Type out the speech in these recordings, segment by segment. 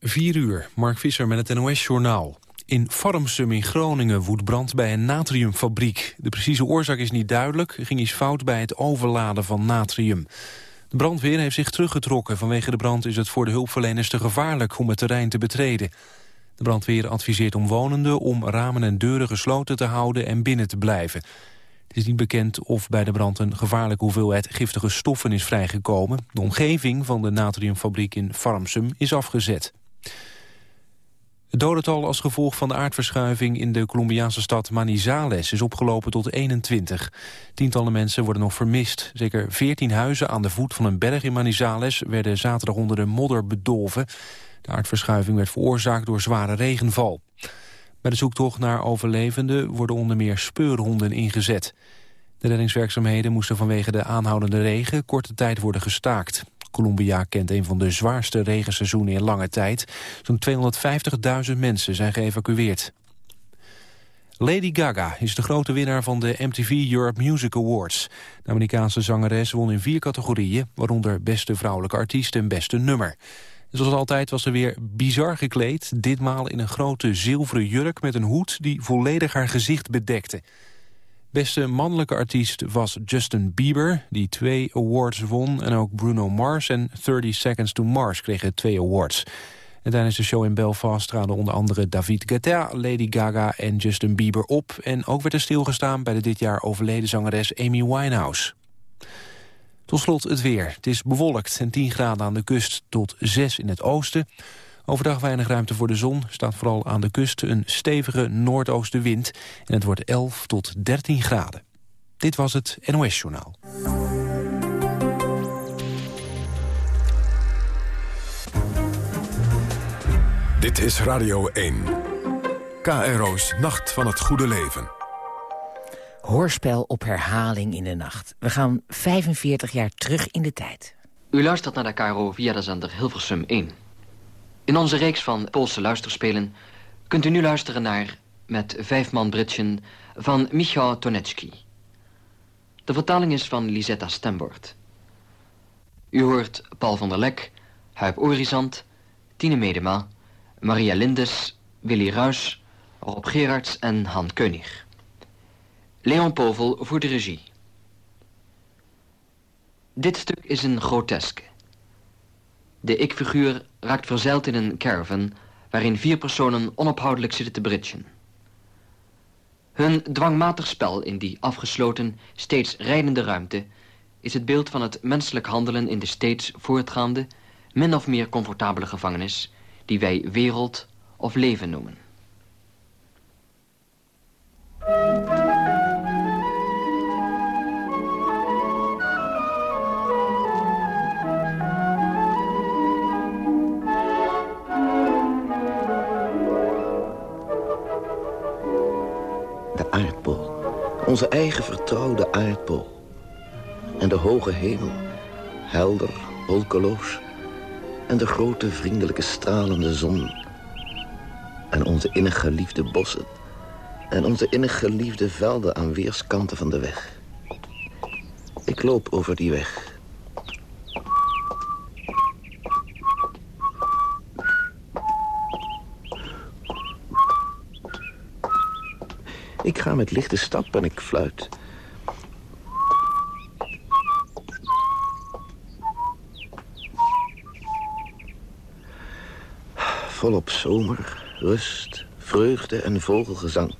4 uur, Mark Visser met het NOS-journaal. In Farmsum in Groningen woedt brand bij een natriumfabriek. De precieze oorzaak is niet duidelijk. Er ging iets fout bij het overladen van natrium. De brandweer heeft zich teruggetrokken. Vanwege de brand is het voor de hulpverleners te gevaarlijk om het terrein te betreden. De brandweer adviseert omwonenden om ramen en deuren gesloten te houden en binnen te blijven. Het is niet bekend of bij de brand een gevaarlijke hoeveelheid giftige stoffen is vrijgekomen. De omgeving van de natriumfabriek in Farmsum is afgezet. Het dodental als gevolg van de aardverschuiving in de Colombiaanse stad Manizales is opgelopen tot 21. Tientallen mensen worden nog vermist. Zeker 14 huizen aan de voet van een berg in Manizales werden zaterdag onder de modder bedolven. De aardverschuiving werd veroorzaakt door zware regenval. Bij de zoektocht naar overlevenden worden onder meer speurhonden ingezet. De reddingswerkzaamheden moesten vanwege de aanhoudende regen korte tijd worden gestaakt. Colombia kent een van de zwaarste regenseizoenen in lange tijd. Zo'n 250.000 mensen zijn geëvacueerd. Lady Gaga is de grote winnaar van de MTV Europe Music Awards. De Amerikaanse zangeres won in vier categorieën... waaronder beste vrouwelijke artiest en beste nummer. Zoals altijd was ze weer bizar gekleed. Ditmaal in een grote zilveren jurk met een hoed die volledig haar gezicht bedekte. Beste mannelijke artiest was Justin Bieber, die twee awards won. En ook Bruno Mars en 30 Seconds to Mars kregen twee awards. En tijdens de show in Belfast traden onder andere David Guetta, Lady Gaga en Justin Bieber op. En ook werd er stilgestaan bij de dit jaar overleden zangeres Amy Winehouse. Tot slot het weer. Het is bewolkt en 10 graden aan de kust tot 6 in het oosten. Overdag weinig ruimte voor de zon. Staat vooral aan de kust een stevige noordoostenwind. En het wordt 11 tot 13 graden. Dit was het NOS Journaal. Dit is Radio 1. KRO's Nacht van het Goede Leven. Hoorspel op herhaling in de nacht. We gaan 45 jaar terug in de tijd. U luistert naar de KRO via de zender Hilversum 1. In onze reeks van Poolse luisterspelen kunt u nu luisteren naar Met vijf man Britschen van Michał Tonecki. De vertaling is van Lisetta Stembord. U hoort Paul van der Lek, Huip Orizant, Tine Medema, Maria Lindes, Willy Ruys, Rob Gerards en Han Keunig. Leon Povel voor de regie. Dit stuk is een groteske. De ik-figuur raakt verzeild in een caravan... waarin vier personen onophoudelijk zitten te britsen. Hun dwangmatig spel in die afgesloten, steeds rijdende ruimte... is het beeld van het menselijk handelen in de steeds voortgaande... min of meer comfortabele gevangenis... die wij wereld of leven noemen. Onze eigen vertrouwde aardbol. En de hoge hemel, helder, wolkeloos. En de grote, vriendelijke, stralende zon. En onze innig geliefde bossen. En onze innig geliefde velden aan weerskanten van de weg. Ik loop over die weg. Ik ga met lichte stap en ik fluit. Volop zomer, rust, vreugde en vogelgezang.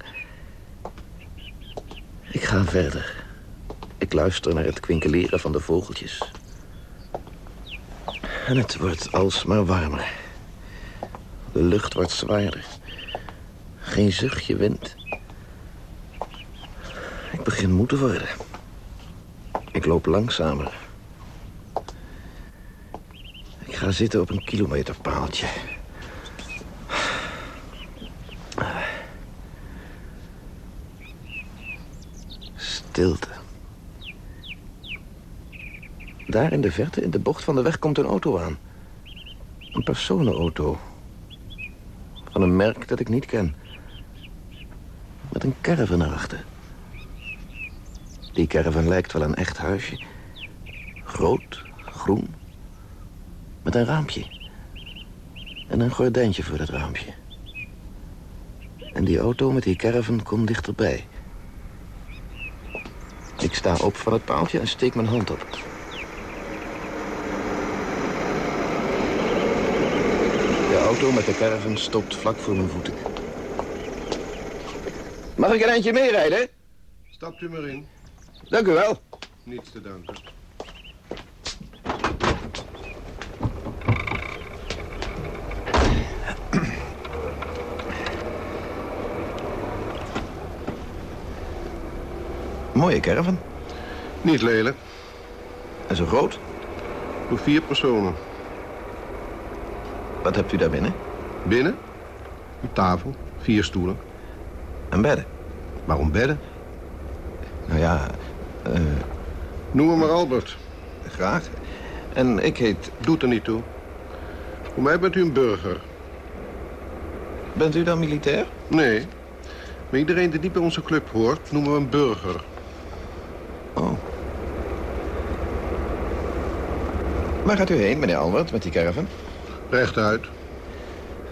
Ik ga verder. Ik luister naar het kwinkeleren van de vogeltjes. En het wordt alsmaar warmer. De lucht wordt zwaarder. Geen zuchtje wind begin moe te worden. Ik loop langzamer. Ik ga zitten op een kilometerpaaltje. Stilte. Daar in de verte, in de bocht van de weg, komt een auto aan. Een personenauto. Van een merk dat ik niet ken. Met een caravan erachter. Die caravan lijkt wel een echt huisje. Groot, groen, met een raampje. En een gordijntje voor dat raampje. En die auto met die caravan komt dichterbij. Ik sta op van het paaltje en steek mijn hand op. De auto met de caravan stopt vlak voor mijn voeten. Mag ik een eindje meerijden? Stapt u maar in. Dank u wel. Niets te danken. Mooie caravan. Niet lelijk. En zo groot. Voor vier personen. Wat hebt u daar binnen? Binnen. Een tafel. Vier stoelen. En bedden. Waarom bedden? Nou ja, eh, Noem me maar Albert. graag. En ik heet... Doet er niet toe. Voor mij bent u een burger. Bent u dan militair? Nee. Maar iedereen die niet bij onze club hoort, noemen we een burger. Oh. Waar gaat u heen, meneer Albert, met die caravan? Rechtuit.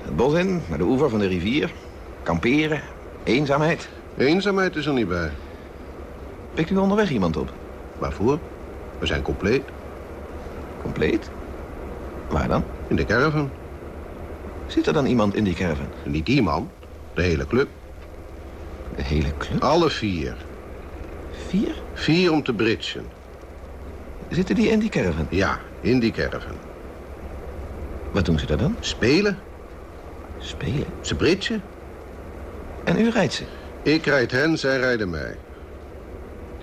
Het bos in, naar de oever van de rivier. Kamperen. Eenzaamheid. Eenzaamheid is er niet bij. Pikt u onderweg iemand op? Waarvoor? We zijn compleet. Compleet? Waar dan? In de caravan. Zit er dan iemand in die caravan? Niet iemand. De hele club. De hele club? Alle vier. Vier? Vier om te bridgen. Zitten die in die caravan? Ja, in die caravan. Wat doen ze daar dan? Spelen. Spelen. Ze bridgen. En u rijdt ze? Ik rijd hen, zij rijden mij.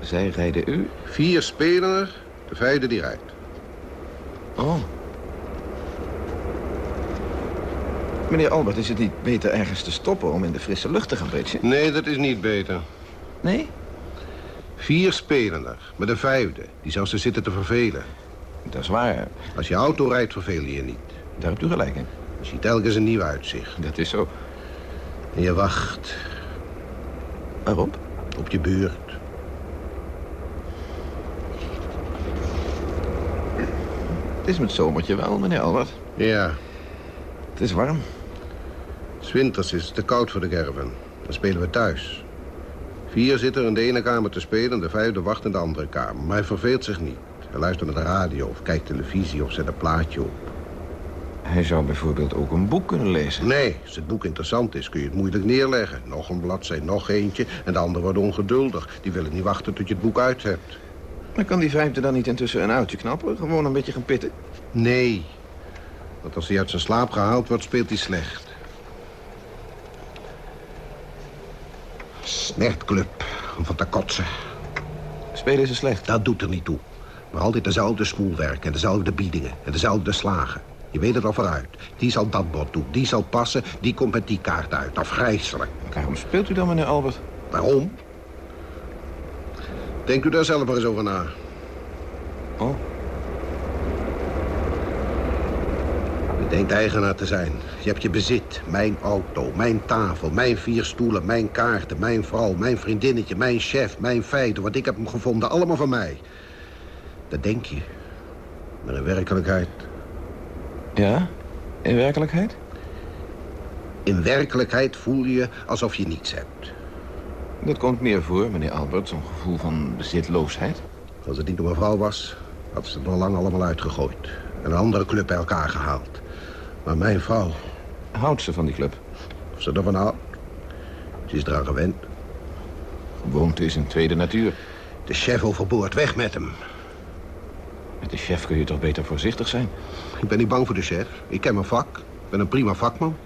Zij rijden u? Vier spelen er, de vijfde die rijdt. Oh. Meneer Albert, is het niet beter ergens te stoppen om in de frisse lucht te gaan bridgen? Nee, dat is niet beter. Nee? Vier spelen er, met een vijfde. Die zou ze zitten te vervelen. Dat is waar. Als je auto rijdt, verveel je je niet. Daar hebt u gelijk in. Je ziet telkens een nieuw uitzicht. Dat is zo. En je wacht Waarop? op je buurt. Het is met zomertje wel, meneer Albert. Ja, Het is warm. s winters is het te koud voor de caravan. Dan spelen we thuis. Vier zitten er in de ene kamer te spelen... de vijfde wacht in de andere kamer. Maar hij verveelt zich niet. Hij luistert naar de radio of kijkt televisie of zet een plaatje op. Hij zou bijvoorbeeld ook een boek kunnen lezen. Nee, als het boek interessant is, kun je het moeilijk neerleggen. Nog een bladzij, nog eentje. En de ander wordt ongeduldig. Die willen niet wachten tot je het boek uit hebt. Maar kan die vijfde dan niet intussen een uitje knappen? Gewoon een beetje gaan pitten? Nee. Want als hij uit zijn slaap gehaald wordt, speelt hij slecht. Snertclub, om van te kotsen. Spelen ze slecht. Dat doet er niet toe. Maar altijd dezelfde smoelwerk en dezelfde biedingen en dezelfde slagen. Je weet het al vooruit. Die zal dat bord doen, die zal passen, die komt met die kaart uit. Afgrijselijk. Waarom speelt u dan, meneer Albert? Waarom? Denkt u daar zelf maar eens over na. Oh, Je denkt eigenaar te zijn. Je hebt je bezit. Mijn auto, mijn tafel, mijn vier stoelen, mijn kaarten, mijn vrouw, mijn vriendinnetje, mijn chef, mijn feiten. Want ik heb hem gevonden, allemaal van mij. Dat denk je. Maar in werkelijkheid... ja? In werkelijkheid? In werkelijkheid voel je alsof je niets hebt. Dat komt meer voor, meneer Albert. Zo'n gevoel van bezitloosheid. Als het niet door mijn vrouw was, had ze het al lang allemaal uitgegooid. En een andere club bij elkaar gehaald. Maar mijn vrouw, Houdt ze van die club? of ze ervan houdt... Ze is eraan gewend. Gewoonte is een tweede natuur. De chef overboord, weg met hem. Met de chef kun je toch beter voorzichtig zijn? Ik ben niet bang voor de chef. Ik ken mijn vak. Ik ben een prima vakman.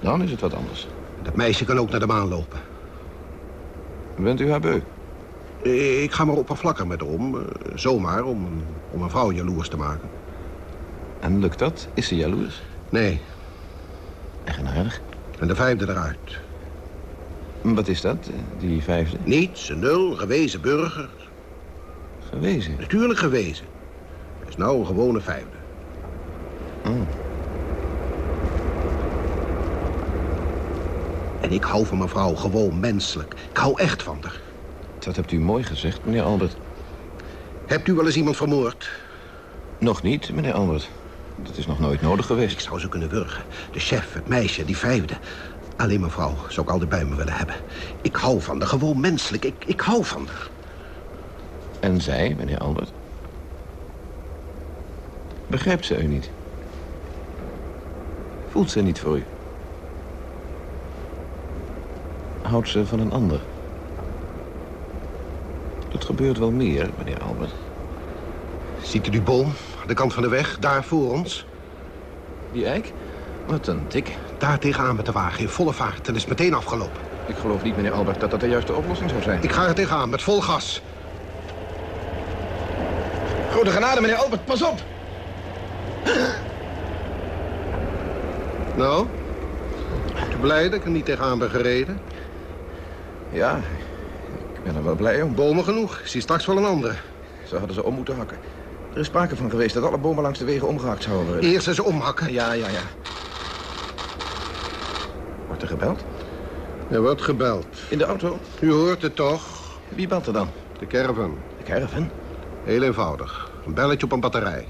Dan is het wat anders. Dat meisje kan ook naar de maan lopen. Bent u haar beu? Eh, Ik ga maar oppervlakkig met haar om. eh, Zomaar, om, een- om een vrouw jaloers te maken. En lukt dat? Is ze jaloers? Nee, Eigenaardig. en de vijfde eruit. Wat is dat, eh, die vijfde? Niets, een nul, gewezen burger. Gewezen. Natuurlijk gewezen. Hij is nou een gewone vijfde. Oh. Ik hou van mijn vrouw gewoon menselijk. Ik hou echt van haar. Dat hebt u mooi gezegd, meneer Albert. Hebt u wel eens iemand vermoord? Nog niet, meneer Albert. Dat is nog nooit nodig geweest. Ik zou ze kunnen wurgen. De chef, het meisje, die vijfde. Alleen mevrouw zou ik altijd bij me willen hebben. Ik hou van haar, gewoon menselijk. Ik, ik hou van haar. En zij, meneer Albert? Begrijpt ze u niet? Voelt ze niet voor u? Houdt ze van een ander? Dat gebeurt wel meer, meneer Albert. Ziet u die boom aan de kant van de weg, daar voor ons? Die eik? Wat een tik. Daar tegenaan met de wagen, in volle vaart. En is meteen afgelopen. Ik geloof niet, meneer Albert, dat dat de juiste oplossing zou zijn. Ik ga er tegenaan, met vol gas. Grote genade, meneer Albert, pas op! Nou? Blij dat ik er niet tegenaan ben gereden? Ja, ik ben er wel blij om. Bomen genoeg. Ik zie straks wel een andere. Ze hadden ze om moeten hakken. Er is sprake van geweest dat alle bomen langs de wegen omgehakt zouden worden. Eerst eens omhakken. Ja, ja, ja. Wordt er gebeld? Er wordt gebeld. In de auto? U hoort het toch? Wie belt er dan? De caravan. De caravan? Heel eenvoudig. Een belletje op een batterij.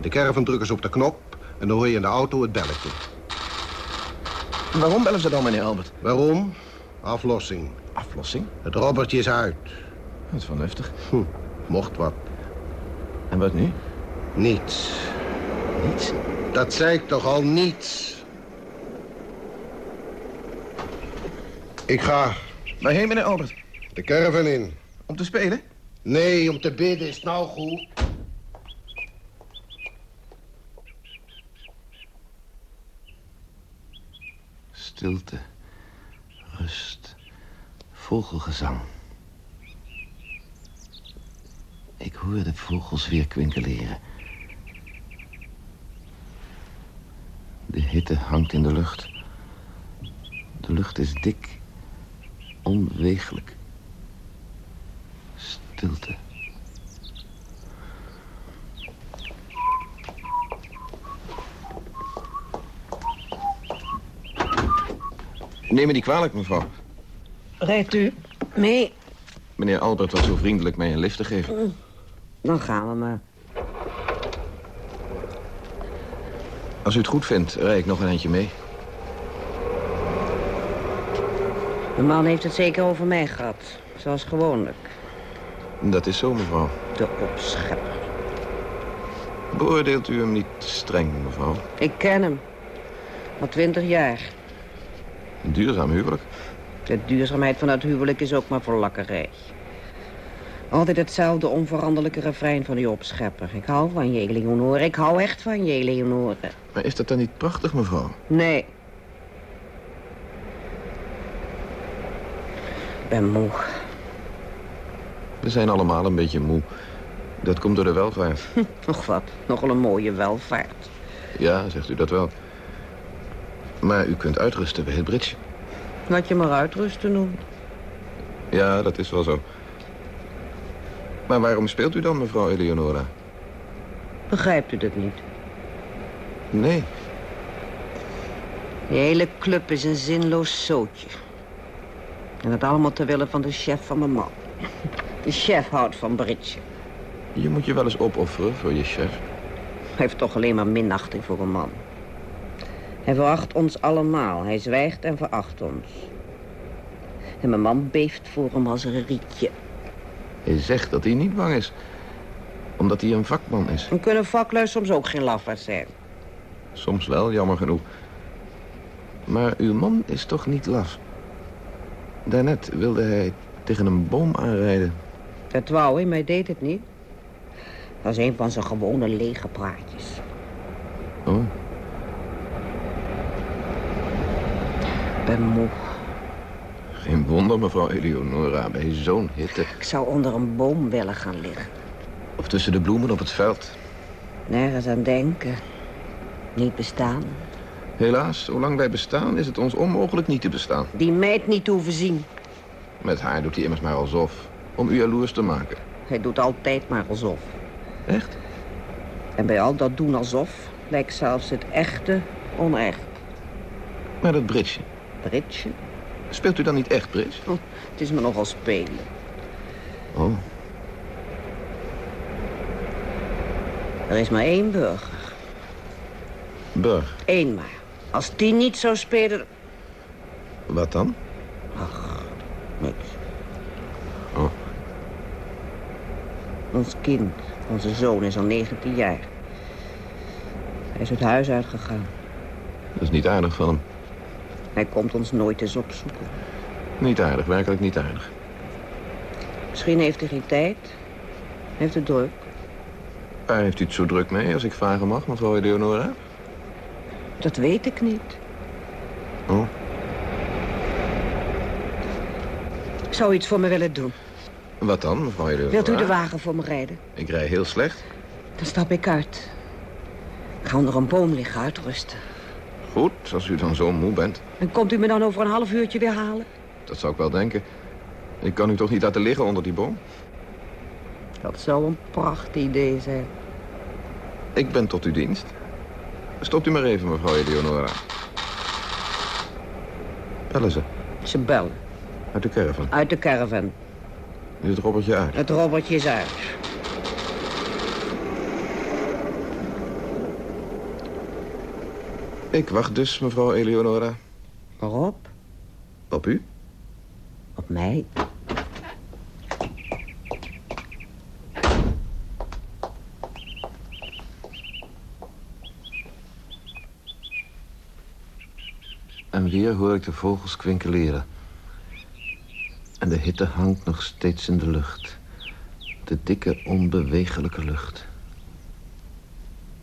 De caravan drukken ze op de knop en dan hoor je in de auto het belletje. En waarom bellen ze dan, meneer Albert? Waarom? Aflossing. Aflossing? Het robbertje is uit. Dat is wel heftig. Hm, mocht wat. En wat nu? Niets. Niets? Dat zei ik toch al, niets. Ik ga Waarheen, meneer Albert? de caravan in. Om te spelen? Nee, om te bidden is nou goed. Stilte, vogelgezang. Ik hoor de vogels weer kwinkeleren. De hitte hangt in de lucht. De lucht is dik, onweeglijk. Stilte. Neem me niet kwalijk, mevrouw. Rijdt u mee? Meneer Albert was zo vriendelijk mij een lift te geven. Dan gaan we maar. Als u het goed vindt, rijd ik nog een eindje mee. De man heeft het zeker over mij gehad. Zoals gewoonlijk. Dat is zo, mevrouw. De opschepper. Beoordeelt u hem niet streng, mevrouw? Ik ken hem. Al twintig jaar. Een duurzaam huwelijk. De duurzaamheid van het huwelijk is ook maar voor lakkerij. Altijd hetzelfde onveranderlijke refrein van die opschepper. Ik hou van je, Eleonore. Ik hou echt van je, Eleonore. Maar is dat dan niet prachtig, mevrouw? Nee. Ik ben moe. We zijn allemaal een beetje moe. Dat komt door de welvaart. Nog wat. Nogal een mooie welvaart. Ja, zegt u dat wel. Maar u kunt uitrusten bij het bridge. Laat je maar uitrusten noemen. Ja, dat is wel zo. Maar waarom speelt u dan, mevrouw Eleonora? Begrijpt u dat niet? Nee. Die hele club is een zinloos zootje. En dat allemaal ter wille van de chef van mijn man. De chef houdt van bridge. Je moet je wel eens opofferen voor je chef. Hij heeft toch alleen maar minachting voor een man. Hij veracht ons allemaal. Hij zwijgt en veracht ons. En mijn man beeft voor hem als een rietje. Hij zegt dat hij niet bang is. Omdat hij een vakman is. Dan kunnen vaklui soms ook geen lafaard zijn. Soms wel, jammer genoeg. Maar uw man is toch niet laf? Daarnet wilde hij tegen een boom aanrijden. Dat wou hij, maar hij deed het niet. Dat was een van zijn gewone lege praatjes. Oh, Ik ben moe. geen wonder, mevrouw Eleonora, bij zo'n hitte. Ik zou onder een boom willen gaan liggen. Of tussen de bloemen op het veld. Nergens aan denken. Niet bestaan. Helaas, zolang wij bestaan, is het ons onmogelijk niet te bestaan. Die meid niet hoeven zien. Met haar doet hij immers maar alsof. Om u jaloers te maken. Hij doet altijd maar alsof. Echt? En bij al dat doen alsof lijkt zelfs het echte onecht. Maar dat bridge. Bridge? Speelt u dan niet echt bridge? Oh, het is me nogal spelen. Oh, Er is maar één burger. Burg. Eén maar. Als die niet zou spelen... Wat dan? Niks. Oh. Ons kind, onze zoon, is al 19 jaar. Hij is het huis uitgegaan. Dat is niet aardig van hem. Hij komt ons nooit eens opzoeken. Niet aardig, werkelijk niet aardig. Misschien heeft hij geen tijd. Hij heeft het druk. Waar heeft u het zo druk mee, als ik vragen mag, mevrouw Eleonora? Dat weet ik niet. Oh, Zou iets voor me willen doen? wat dan, mevrouw Eleonora? Wilt u de wagen voor me rijden? Ik rij heel slecht. Dan stap ik uit. Ik ga onder een boom liggen uitrusten. Goed, als u dan zo moe bent. En komt u me dan over een half uurtje weer halen? Dat zou ik wel denken. Ik kan u toch niet laten liggen onder die boom? Dat zou een pracht idee zijn. Ik ben tot uw dienst. Stopt u maar even, mevrouw Eleonora. Bellen ze, Ze bellen. uit de caravan. Uit de caravan. Is het robbertje uit? Het robotje is uit. Ik wacht dus, mevrouw Eleonora. Waarop? Op u? Op mij. En weer hoor ik de vogels kwinkeleren. En de hitte hangt nog steeds in de lucht. De dikke, onbewegelijke lucht.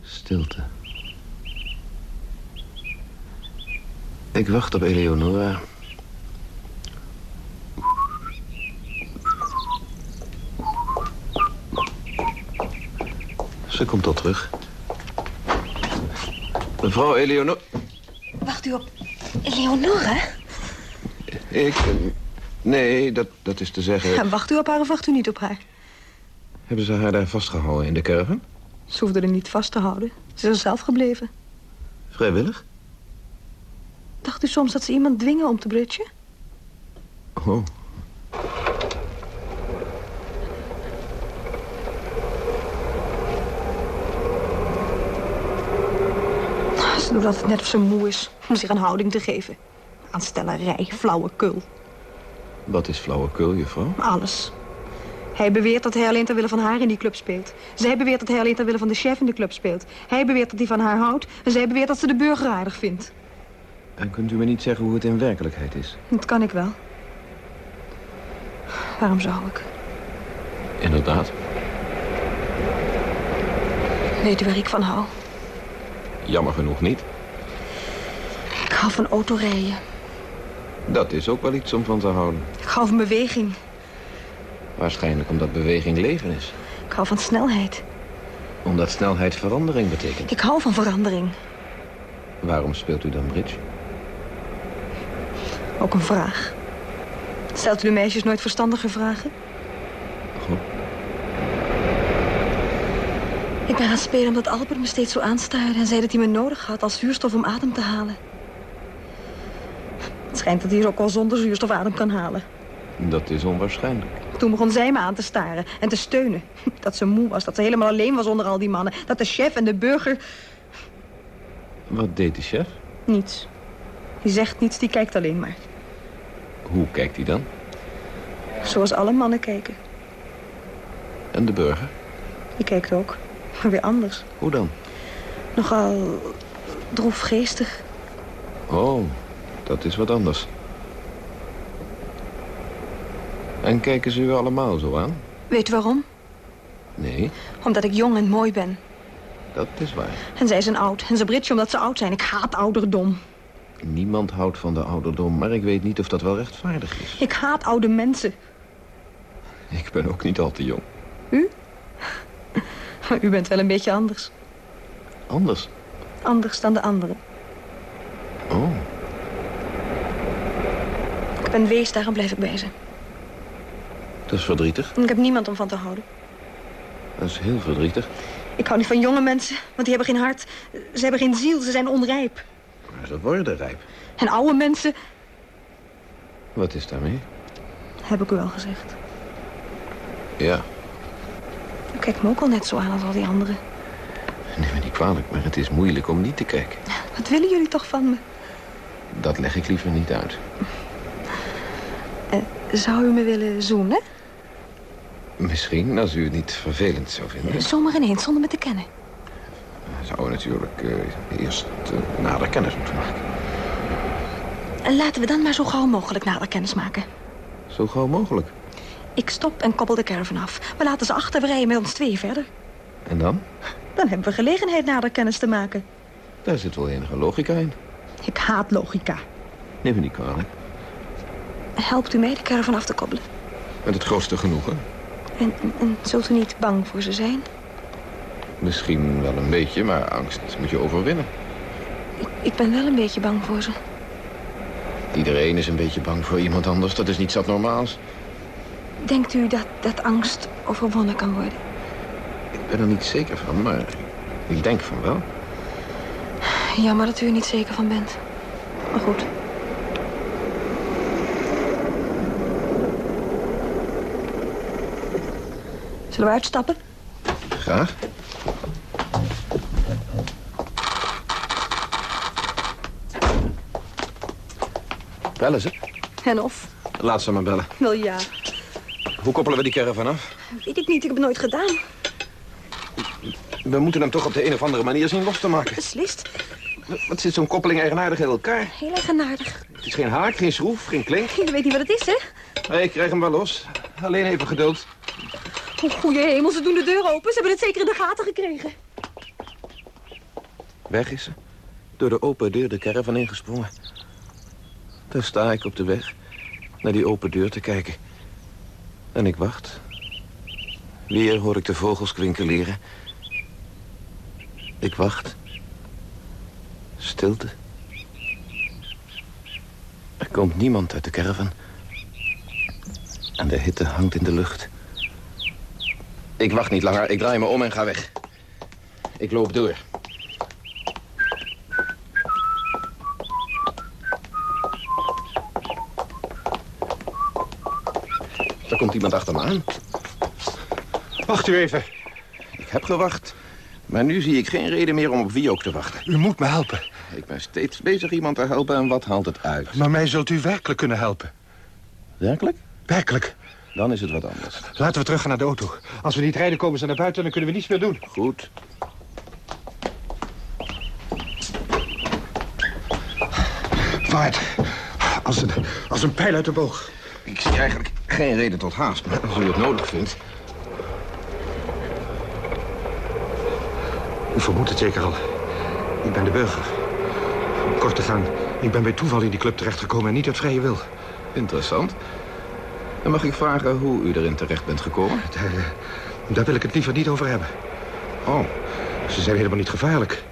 Stilte. Ik wacht op Eleonora. Ze komt al terug. Mevrouw Eleonora... Wacht u op Eleonore? Ik... eh, Nee, dat, dat is te zeggen... En wacht u op haar of wacht u niet op haar? Hebben ze haar daar vastgehouden in de caravan? Ze hoefde er niet vast te houden. Ze is er zelf gebleven. Vrijwillig? Dacht u soms dat ze iemand dwingen om te bridgen? Oh. Ze doet altijd net of ze moe is om zich een houding te geven. Aanstellerij, flauwekul, Wat is flauwekul, juffrouw? alles. Hij beweert dat hij alleen ter wille van haar in die club speelt. Zij beweert dat hij alleen ter wille van de chef in de club speelt. Hij beweert dat hij van haar houdt. En zij beweert dat ze de burger aardig vindt. En kunt u me niet zeggen hoe het in werkelijkheid is? Dat kan ik wel. Waarom zou ik? Inderdaad. Weet u waar ik van hou? Jammer genoeg niet. Ik hou van autorijden. Dat is ook wel iets om van te houden. Ik hou van beweging. Waarschijnlijk omdat beweging leven is. Ik hou van snelheid. Omdat snelheid verandering betekent. Ik hou van verandering. Waarom speelt u dan bridge? Ook een vraag. Stelt u de meisjes nooit verstandige vragen? Goed. Ik ben gaan spelen omdat Albert me steeds zo aanstuurde... en zei dat hij me nodig had als zuurstof om adem te halen. Het schijnt dat hij ook al zonder zuurstof adem kan halen. Dat is onwaarschijnlijk. Toen begon zij me aan te staren en te steunen. Dat ze moe was, dat ze helemaal alleen was onder al die mannen. Dat de chef en de burger... Wat deed de chef? Niets. Die zegt niets, die kijkt alleen maar. Hoe kijkt hij dan? Zoals alle mannen kijken. En de burger? Die kijkt ook. Maar weer anders. Hoe dan? Nogal droefgeestig. Oh, dat is wat anders. En kijken ze u allemaal zo aan? Weet u waarom? Nee, Omdat ik jong en mooi ben. dat is waar. En zij zijn oud. En ze britsen omdat ze oud zijn. Ik haat ouderdom. Niemand houdt van de ouderdom, maar ik weet niet of dat wel rechtvaardig is. Ik haat oude mensen. Ik ben ook niet al te jong. U bent wel een beetje anders. Anders? Anders dan de anderen. Oh, Ik ben wees, daarom blijf ik bij ze. dat is verdrietig. Ik heb niemand om van te houden. Dat is heel verdrietig. Ik hou niet van jonge mensen, want die hebben geen hart. Ze hebben geen ziel, ze zijn onrijp. Ze worden rijp. En oude mensen, Wat is daarmee? heb ik u al gezegd. Ja, U kijkt me ook al net zo aan als al die anderen. Neem me niet kwalijk, maar het is moeilijk om niet te kijken. Wat willen jullie toch van me? Dat leg ik liever niet uit. Eh, zou u me willen zoenen? Misschien, als u het niet vervelend zou vinden. Zomaar ineens, zonder me te kennen. Zouden we natuurlijk eh, eerst uh, nader kennis moeten maken. En laten we dan maar zo gauw mogelijk nader kennis maken. Zo gauw mogelijk? Ik stop en koppel de caravan af. We laten ze achter, we rijden met ons tweeën verder. En dan? Dan hebben we gelegenheid nader kennis te maken. Daar zit wel enige logica in. Ik haat logica. Neem me niet kwalijk. Helpt u mij de caravan af te koppelen? Met het grootste genoegen. En, en zult u niet bang voor ze zijn? Misschien wel een beetje, maar angst moet je overwinnen. Ik, ik ben wel een beetje bang voor ze. Iedereen is een beetje bang voor iemand anders. Dat is niets abnormaals. Denkt u dat, dat angst overwonnen kan worden? Ik ben er niet zeker van, maar ik denk van wel. Jammer dat u er niet zeker van bent. Maar goed. Zullen we uitstappen? Graag. Bellen ze? En of? Laat ze maar bellen. Wel ja. Hoe koppelen we die caravan af? Weet ik niet, ik heb het nooit gedaan. We moeten hem toch op de een of andere manier zien los te maken. Beslist. Wat zit zo'n koppeling eigenaardig in elkaar? Heel eigenaardig. Het is geen haak, geen schroef, geen klink. Je weet niet wat het is, hè? Nee, ik krijg hem wel los. Alleen even geduld. O, goeie hemel, ze doen de deur open. Ze hebben het zeker in de gaten gekregen. Weg is ze. Door de open deur de caravan ingesprongen. Daar sta ik op de weg naar die open deur te kijken. En ik wacht. Weer hoor ik de vogels kwinkeleren. Ik wacht. Stilte. Er komt niemand uit de caravan. En de hitte hangt in de lucht. Ik wacht niet langer. Ik draai me om en ga weg. Ik loop door. Komt iemand achter me aan. Wacht u even. Ik heb gewacht. Maar nu zie ik geen reden meer om op wie ook te wachten. U moet me helpen. Ik ben steeds bezig iemand te helpen en wat haalt het uit? Maar mij zult u werkelijk kunnen helpen. Werkelijk? Werkelijk. Dan is het wat anders. Laten we teruggaan naar de auto. Als we niet rijden, komen ze naar buiten en dan kunnen we niets meer doen. Goed. Vaart. Als een, als een pijl uit de boog. Ik zie eigenlijk geen reden tot haast, maar als u het nodig vindt... U vermoedt het zeker al. Ik ben de burger. Om kort te gaan, ik ben bij toeval in die club terechtgekomen en niet uit vrije wil. Interessant. En mag ik vragen hoe u erin terecht bent gekomen? Daar, eh, daar wil ik het liever niet over hebben. Oh, Ze zijn helemaal niet gevaarlijk.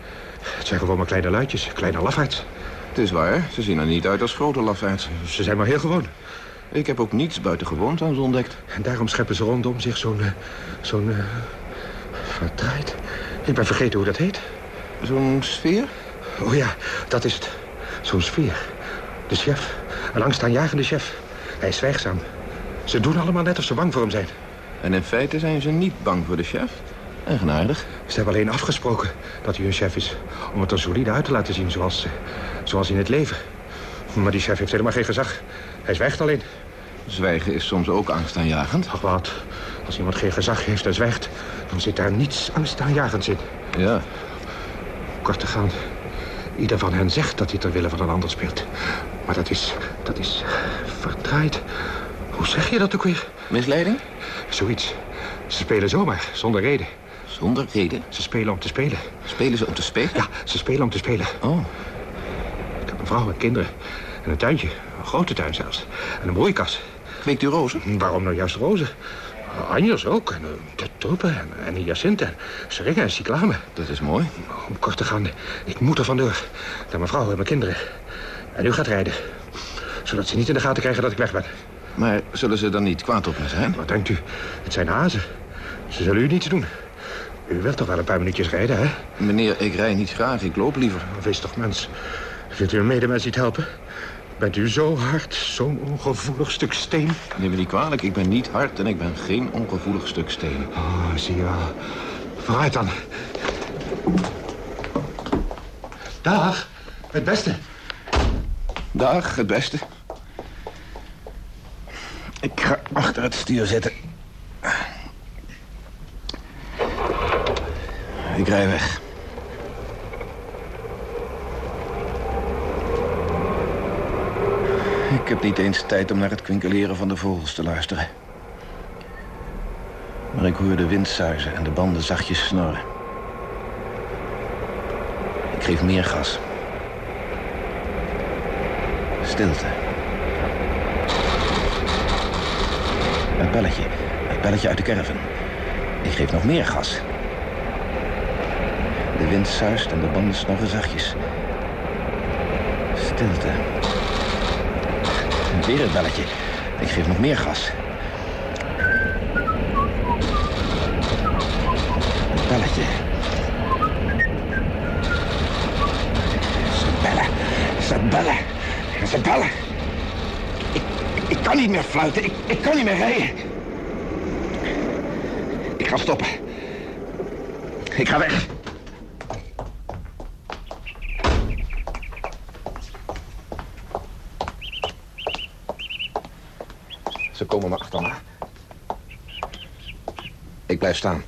Het zijn gewoon maar kleine luidjes, kleine lafaards. het is waar. Ze zien er niet uit als grote lafaards. Ze zijn maar heel gewoon. Ik heb ook niets buitengewoons aan ze ontdekt. En daarom scheppen ze rondom zich zo'n... eh, zo'n... eh, verdraaid. Ik ben vergeten hoe dat heet. Zo'n sfeer? Oh ja, dat is het. Zo'n sfeer. De chef. Een angstaanjagende chef. Hij is zwijgzaam. Ze doen allemaal net of ze bang voor hem zijn. En in feite zijn ze niet bang voor de chef. Eigenaardig. Ze hebben alleen afgesproken dat hij hun chef is. Om het er solide uit te laten zien zoals, zoals in het leven. Maar die chef heeft helemaal geen gezag. Hij zwijgt alleen. Zwijgen is soms ook angstaanjagend. Ach wat, als iemand geen gezag heeft en zwijgt... dan zit daar niets angstaanjagends in. Ja. Kort te gaan. Ieder van hen zegt dat hij ter wille van een ander speelt. Maar dat is... dat is... verdraaid. Hoe zeg je dat ook weer? Misleiding? Zoiets. Ze spelen zomaar, zonder reden. Zonder reden. Ze spelen om te spelen. Spelen ze om te spelen? Ja, ze spelen om te spelen. Oh, Ik heb een vrouw en kinderen. En een tuintje. Een grote tuin zelfs. En een broeikas. Kweekt u rozen? Waarom nou juist rozen? Anjers ook. En uh, tulpen en, en hyacinthe. En seringen en cyclamen. Dat is mooi. Om kort te gaan, ik moet er vandoor. Naar mijn vrouw en mijn kinderen. En u gaat rijden. Zodat ze niet in de gaten krijgen dat ik weg ben. Maar zullen ze dan niet kwaad op me zijn? Wat denkt u? Het zijn hazen. Ze zullen u niets doen. U wilt toch wel een paar minuutjes rijden, hè? Meneer, ik rij niet graag. Ik loop liever. Wees toch mens. Wilt u een medemens niet helpen? Bent u zo hard, zo'n ongevoelig stuk steen? Neem me niet kwalijk. Ik ben niet hard en ik ben geen ongevoelig stuk steen. Oh, zie je wel. Vooruit dan. Dag, het beste. Dag, het beste. Ik ga achter het stuur zitten. Ik rij weg. Heb niet eens tijd om naar het kwinkeleren van de vogels te luisteren. Maar ik hoor de wind suizen en de banden zachtjes snorren. Ik geef meer gas. Stilte. Het belletje. Het belletje uit de caravan. Ik geef nog meer gas. De wind suist en de banden snorren zachtjes. Stilte. Weer het belletje. Ik geef nog meer gas. Het bellen. Ze bellen. Ze bellen. Ik, ik kan niet meer fluiten. Ik, ik kan niet meer rijden. Ik ga stoppen. Ik ga weg. Ze komen me achterna. Ik blijf staan.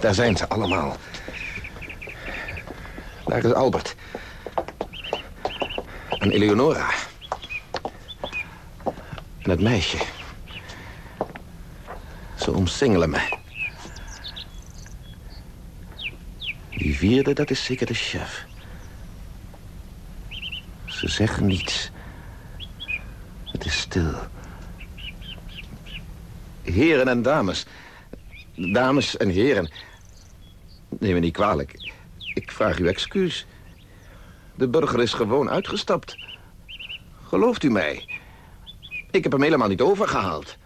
Daar zijn ze allemaal. Daar is Albert. En Eleonora. En het meisje. Ze omsingelen me. Die vierde, dat is zeker de chef. Ze zeggen niets. Het is stil. Heren en dames. Dames en heren. Neem me niet kwalijk. Ik vraag u excuus. De burger is gewoon uitgestapt. Gelooft u mij? Ik heb hem helemaal niet overgehaald.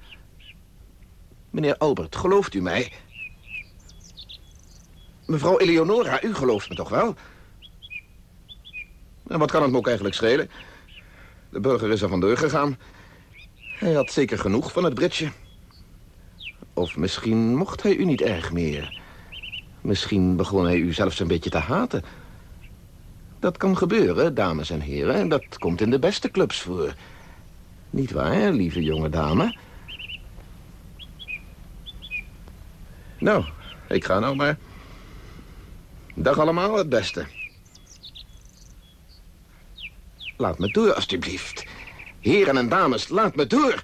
Meneer Albert, gelooft u mij? Mevrouw Eleonora, u gelooft me toch wel? Wat kan het me ook eigenlijk schelen? De burger is er vandoor gegaan. Hij had zeker genoeg van het Britje. Of misschien mocht hij u niet erg meer. Misschien begon hij u zelfs een beetje te haten. Dat kan gebeuren, dames en heren. En dat komt in de beste clubs voor. Niet waar, lieve jonge dame? Nou, ik ga nou maar. Dag allemaal, het beste. Laat me door, alstublieft. Heren en dames, laat me door.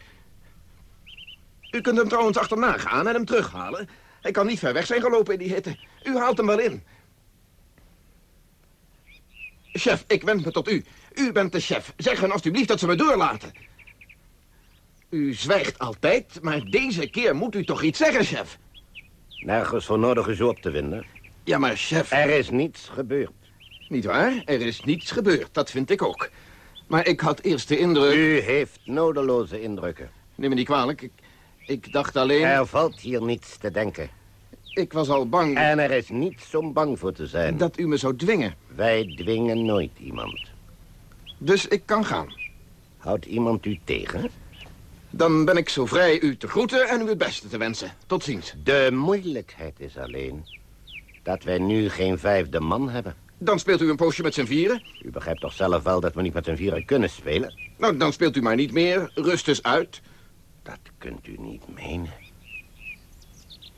U kunt hem trouwens achterna gaan en hem terughalen. Hij kan niet ver weg zijn gelopen in die hitte. U haalt hem wel in. Chef, ik wend me tot u. U bent de chef. Zeg hen alstublieft dat ze me doorlaten. U zwijgt altijd, maar deze keer moet u toch iets zeggen, chef. Nergens voor nodig is u op te winden. Ja, maar chef... Er is niets gebeurd. Niet waar? Er is niets gebeurd, dat vind ik ook. Maar ik had eerst de indruk... U heeft nodeloze indrukken. Neem me niet kwalijk, ik, ik dacht alleen... Er valt hier niets te denken. Ik was al bang... En er is niets om bang voor te zijn. Dat u me zou dwingen. Wij dwingen nooit iemand. Dus ik kan gaan. Houdt iemand u tegen? Dan ben ik zo vrij u te groeten en u het beste te wensen. Tot ziens. De moeilijkheid is alleen dat wij nu geen vijfde man hebben. Dan speelt u een poosje met z'n vieren. U begrijpt toch zelf wel dat we niet met z'n vieren kunnen spelen? Nou, dan speelt u maar niet meer. Rust eens uit. Dat kunt u niet menen.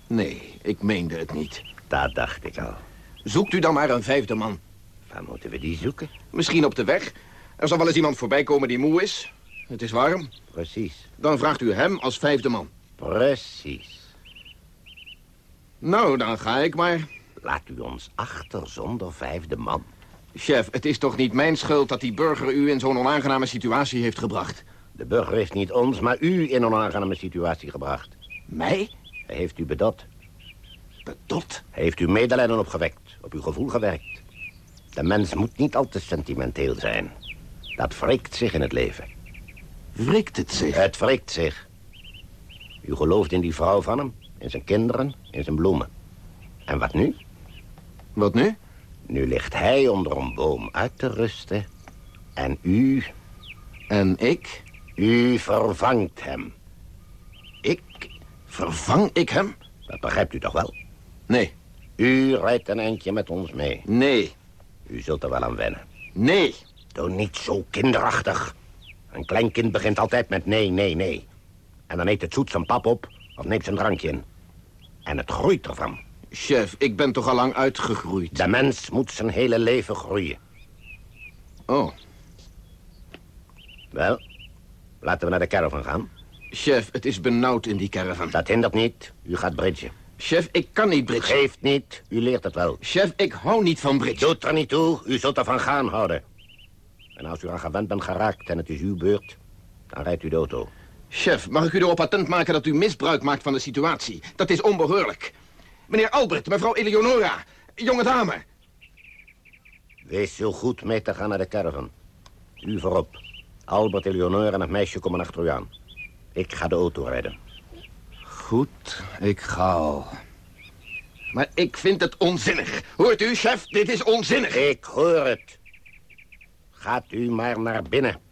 Nee, ik meende het niet. Dat dacht ik al. Zoekt u dan maar een vijfde man. Waar moeten we die zoeken? Misschien op de weg. Er zal wel eens iemand voorbij komen die moe is. Het is warm. Precies. Dan vraagt u hem als vijfde man. Precies. Nou, dan ga ik maar. Laat u ons achter zonder vijfde man. Chef, het is toch niet mijn schuld dat die burger u in zo'n onaangename situatie heeft gebracht? De burger heeft niet ons, maar u in een onaangename situatie gebracht. Mij? Hij heeft u bedot. Bedot? Hij heeft u medelijden opgewekt, op uw gevoel gewerkt. De mens moet niet al te sentimenteel zijn. Dat wrikt zich in het leven. Wrikt het zich? Het wrikt zich. U gelooft in die vrouw van hem, in zijn kinderen, in zijn bloemen. En wat nu? Wat nu? Nu ligt hij onder een boom uit te rusten. En u... En ik? U vervangt hem. Ik? Vervang ik hem? Dat begrijpt u toch wel? Nee. U rijdt een eindje met ons mee. Nee. U zult er wel aan wennen. Nee. Doe niet zo kinderachtig. Een klein kind begint altijd met nee, nee, nee. En dan eet het zoet zijn pap op of neemt zijn drankje in. En het groeit ervan. Chef, ik ben toch al lang uitgegroeid. De mens moet zijn hele leven groeien. Oh. Wel, laten we naar de caravan gaan. Chef, het is benauwd in die caravan. Dat hindert niet. U gaat bridgen. Chef, ik kan niet bridgen. Geeft niet. U leert het wel. Chef, ik hou niet van bridgen. Doet er niet toe. U zult ervan gaan houden. En als u aan gewend bent geraakt en het is uw beurt, dan rijdt u de auto. Chef, mag ik u erop attent maken dat u misbruik maakt van de situatie? Dat is onbehoorlijk. Meneer Albert, mevrouw Eleonora, jonge dame. Wees zo goed mee te gaan naar de caravan. U voorop. Albert, Eleonora en het meisje komen achter u aan. Ik ga de auto rijden. Goed, ik ga al. Maar ik vind het onzinnig. Hoort u, chef? Dit is onzinnig. Ik hoor het. Gaat u maar naar binnen.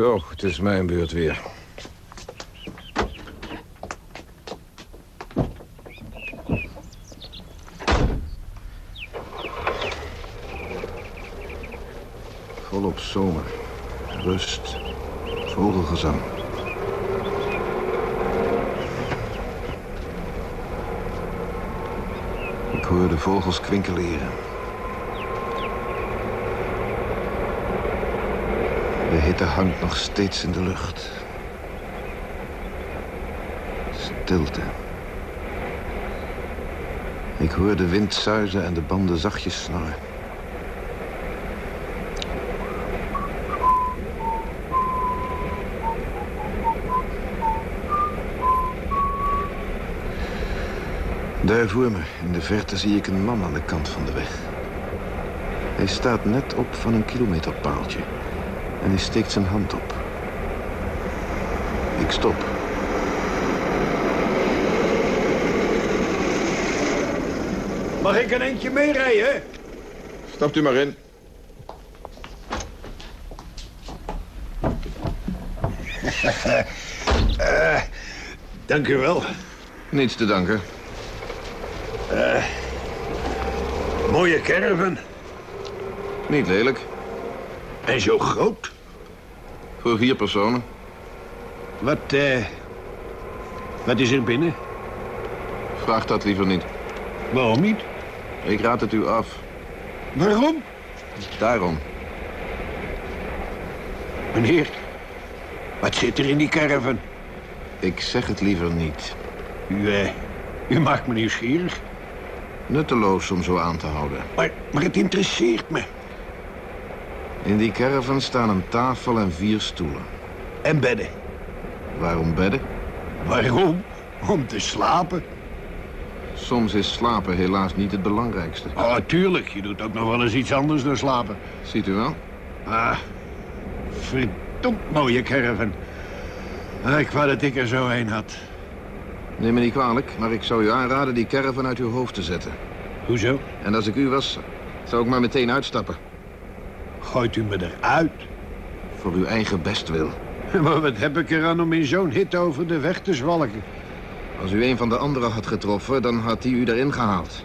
Zo, het is mijn beurt weer. Volop zomer. Rust. Vogelgezang. Ik hoor de vogels kwinkeleren. Hitte hangt nog steeds in de lucht. Stilte. Ik hoor de wind suizen en de banden zachtjes snorren. Daar voor me, in de verte, zie ik een man aan de kant van de weg. Hij staat net op van een kilometerpaaltje en hij steekt zijn hand op. Ik stop. Mag ik een eentje meerijden? Stapt u maar in. Eh, dank u wel. Niets te danken. Eh, mooie caravan. Niet lelijk. En zo groot. Voor vier personen. Wat, eh... Wat is er binnen? Vraag dat liever niet. Waarom niet? Ik raad het u af. Waarom? Daarom. Meneer, wat zit er in die caravan? Ik zeg het liever niet. U, eh... U maakt me nieuwsgierig. Nutteloos om zo aan te houden. Maar, maar het interesseert me. In die caravan staan een tafel en vier stoelen. En bedden. Waarom bedden? Waarom? Om te slapen. Soms is slapen helaas niet het belangrijkste. Oh, tuurlijk. Je doet ook nog wel eens iets anders dan slapen. Ziet u wel? Ah, verdomd mooie caravan. Ah, ik wou dat ik er zo een had. Neem me niet kwalijk, maar ik zou u aanraden die caravan uit uw hoofd te zetten. Hoezo? En als ik u was, zou ik maar meteen uitstappen. Gooit u me eruit? Voor uw eigen bestwil. Maar wat heb ik eraan om in zo'n hit over de weg te zwalken? Als u een van de anderen had getroffen, dan had hij u erin gehaald.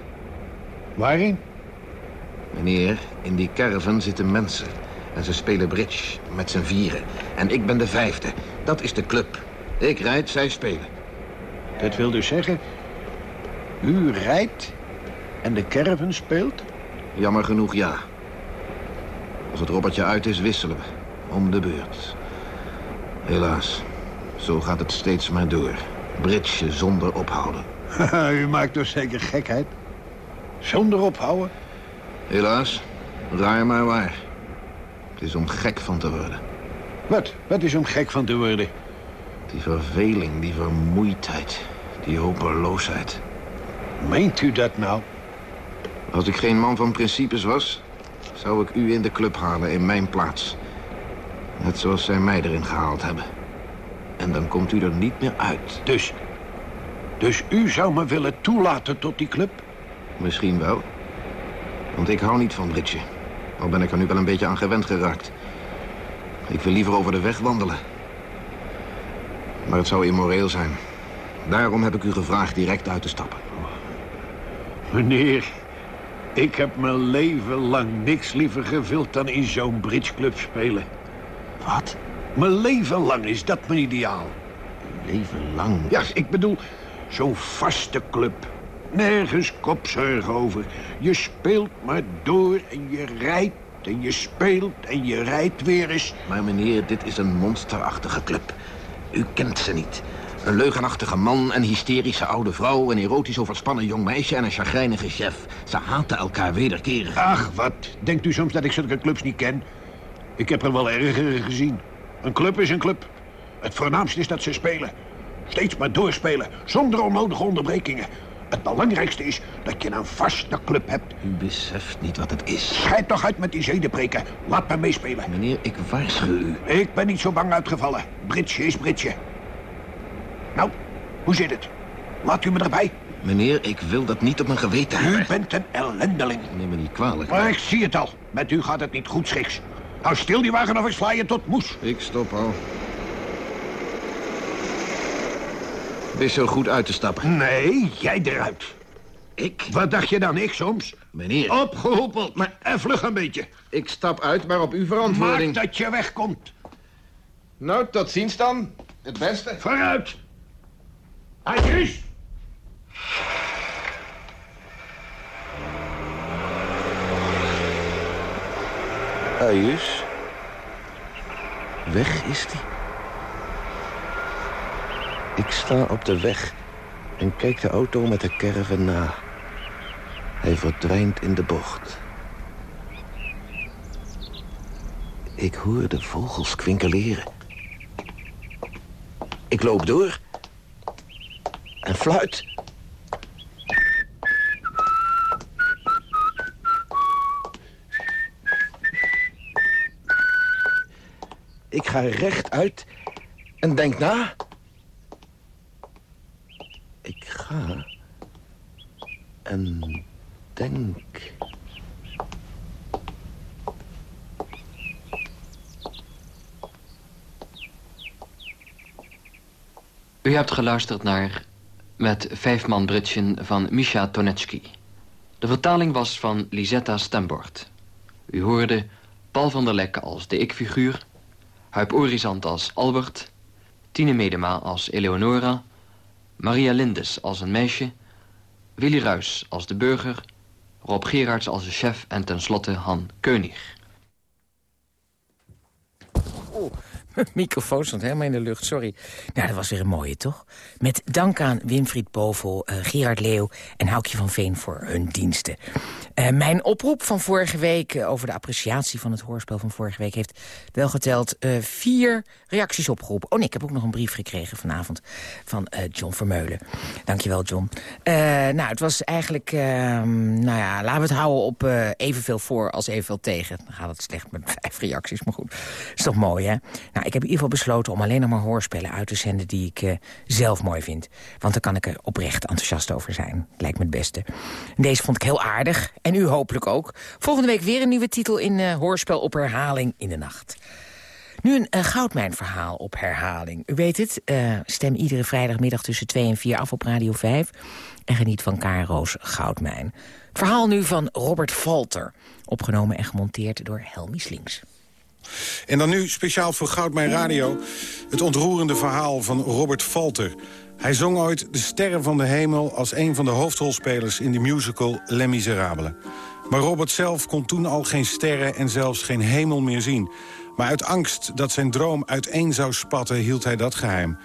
Waarin? Meneer, in die caravan zitten mensen. En ze spelen bridge, met z'n vieren. En ik ben de vijfde. Dat is de club. Ik rijd, zij spelen. Dat wil dus zeggen... U rijdt en de caravan speelt? Jammer genoeg, ja. Als het robbertje uit is, wisselen we. Om de beurt. Helaas, zo gaat het steeds maar door. Bridge zonder ophouden. U maakt toch zeker gekheid? Zonder ophouden? Helaas, raar maar waar. Het is om gek van te worden. Wat? Wat is om gek van te worden? Die verveling, die vermoeidheid, die hopeloosheid. Meent u dat nou? Als ik geen man van principes was, zou ik u in de club halen in mijn plaats. Net zoals zij mij erin gehaald hebben. En dan komt u er niet meer uit. Dus? Dus u zou me willen toelaten tot die club? Misschien wel. Want ik hou niet van bridge. Al ben ik er nu wel een beetje aan gewend geraakt. Ik wil liever over de weg wandelen. Maar het zou immoreel zijn. Daarom heb ik u gevraagd direct uit te stappen. Meneer, ik heb mijn leven lang niks liever gevild dan in zo'n bridgeclub spelen. Wat? Mijn leven lang is dat mijn ideaal. Leven lang? Ja, ik bedoel, zo'n vaste club. Nergens kopzorg over. Je speelt maar door en je rijdt en je speelt en je rijdt weer eens. Maar meneer, dit is een monsterachtige club. U kent ze niet. Een leugenachtige man, een hysterische oude vrouw... een erotisch overspannen jong meisje en een chagrijnige chef. Ze haten elkaar wederkerig. Ach, wat. Denkt u soms dat ik zulke clubs niet ken? Ik heb er wel ergere gezien. Een club is een club. Het voornaamste is dat ze spelen. Steeds maar doorspelen, zonder onnodige onderbrekingen. Het belangrijkste is dat je een vaste club hebt. U beseft niet wat het is. Scheid toch uit met die zedenpreken. Laat me meespelen. Meneer, ik waarschuw u. Ik ben niet zo bang uitgevallen. Britsje is Britsje. Nou, hoe zit het? Laat u me erbij. Meneer, ik wil dat niet op mijn geweten hebben. U bent een ellendeling. Neem me niet kwalijk. Maar ik zie het al. Met u gaat het niet goed schiks. Hou stil die wagen of ik sla je tot moes. Ik stop al. Wees zo goed uit te stappen. Nee, jij eruit. Ik? Wat dacht je dan, ik soms? Meneer. Opgehoepeld, maar vlug een beetje. Ik stap uit, maar op uw verantwoording. Maak dat je wegkomt. Nou, tot ziens dan. Het beste. Vooruit. Adjus. Ajus. Weg is die. Ik sta op de weg en kijk de auto met de caravan na. Hij verdwijnt in de bocht. Ik hoor de vogels kwinkeleren. Ik loop door. En fluit. Ik ga rechtuit en denk na. Ik ga en denk. U hebt geluisterd naar Met vijf man Britschen van Misha Tonetsky. De vertaling was van Lisetta Stembord. U hoorde Paul van der Lek als de ik-figuur... Huip Orizant als Albert... Tine Medema als Eleonora... Maria Lindes als een meisje... Willy Ruys als de burger... Rob Gerards als de chef en tenslotte Han Keunig. Oh, mijn microfoon stond helemaal in de lucht, sorry. Nou, dat was weer een mooie, toch? Met dank aan Winfried Bovel, uh, Gerard Leeuw en Houkje van Veen voor hun diensten. Uh, mijn oproep van vorige week uh, over de appreciatie van het hoorspel van vorige week... heeft wel geteld vier reacties opgeroepen. Oh nee, ik heb ook nog een brief gekregen vanavond van John Vermeulen. Dankjewel, John. nou, het was eigenlijk, ehm, nou ja, laten we het houden op evenveel voor als evenveel tegen. Dan gaat het slecht met vijf reacties, maar goed. Is toch mooi, hè? Nou, ik heb in ieder geval besloten om alleen nog maar hoorspelen uit te zenden... die ik zelf mooi vind. Want dan kan ik er oprecht enthousiast over zijn. Lijkt me het beste. Deze vond ik heel aardig. En u hopelijk ook. Volgende week weer een nieuwe titel in uh, Hoorspel op herhaling in de nacht. Nu een uh, goudmijnverhaal op herhaling. U weet het, stem iedere vrijdagmiddag tussen 2 en 4 af op Radio 5... en geniet van Karo's Goudmijn. Verhaal nu van Robert Valter. Opgenomen en gemonteerd door Helmi Slinks. En dan nu speciaal voor Goudmijn Radio... het ontroerende verhaal van Robert Valter. Hij zong ooit De Sterren van de Hemel... als een van de hoofdrolspelers in de musical Les Miserables. Maar Robert zelf kon toen al geen sterren en zelfs geen hemel meer zien. Maar uit angst dat zijn droom uiteen zou spatten... hield hij dat geheim.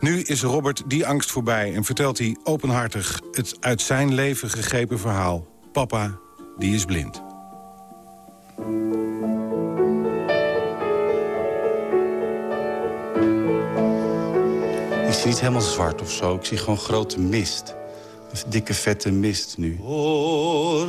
Nu is Robert die angst voorbij en vertelt hij openhartig... het uit zijn leven gegrepen verhaal. Papa, die is blind. Zie niet helemaal zwart of zo. Ik zie gewoon grote mist. Een dikke, vette mist nu. Oh,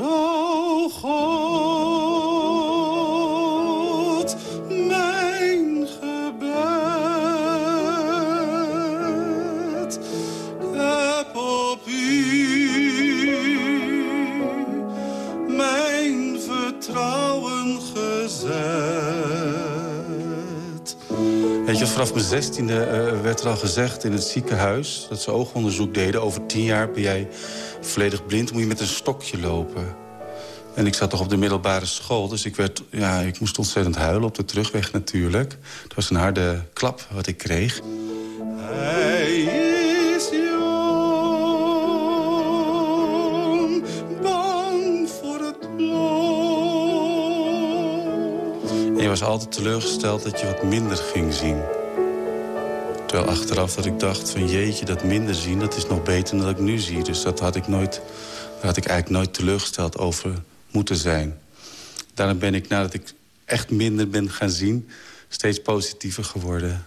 Vanaf mijn zestiende uh, werd er al gezegd in het ziekenhuis... dat ze oogonderzoek deden. Over tien jaar ben jij volledig blind, moet je met een stokje lopen. En ik zat toch op de middelbare school, dus ik, werd, ja, ik moest ontzettend huilen op de terugweg natuurlijk. Het was een harde klap wat ik kreeg. Was altijd teleurgesteld dat je wat minder ging zien. Terwijl achteraf dat ik dacht van jeetje, dat minder zien... dat is nog beter dan dat ik nu zie. Dus dat had ik, nooit, daar had ik eigenlijk nooit teleurgesteld over moeten zijn. Daarom ben ik, nadat ik echt minder ben gaan zien... steeds positiever geworden.